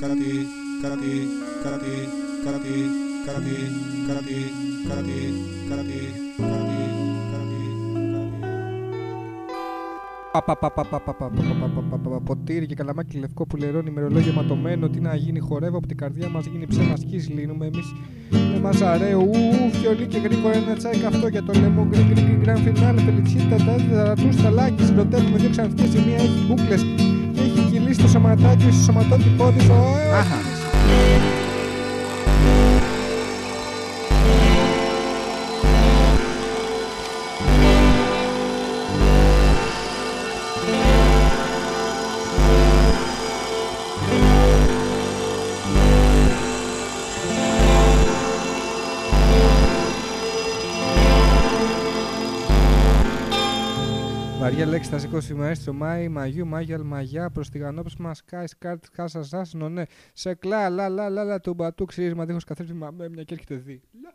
καρατί, καρατί, καρατί, καρατί, καρατί, καρατί, καρατί, καρατί, καρατί, καρατί, Ποτήρι και καλαμάκι λευκό που λερώνει ημερολόγιο ματωμένο. Τι να γίνει, χορεύω από την καρδιά μα γίνει ψέμα σκι. Λύνουμε εμεί με μαζαρέ. Ου, φιολί και γρήγορα ένα τσάι καυτό για το λαιμό. Γκρι, γκρι, γκρι, γκραν φινάλε. Φελιτσίτα, τα του σταλάκι. Συντοτεύουμε δύο ξανθιέ. Η μία έχει στο σωματάκι, στο σωματότυπό της. Αχα. Ε, Βαριά λέξη θα σηκώσει μαέστρο Μάη, Μαγιού, Μάγια, Αλμαγιά, προς τη γανόπισμα, Σκάι, Σκάρτ, Χάσα, Ζάσνο, ναι. Σε κλά, λα, λα, λα, λα, του μπατού, ξύρισμα, δίχως καθρέφτη, μα με μια και έρχεται δει. Λα.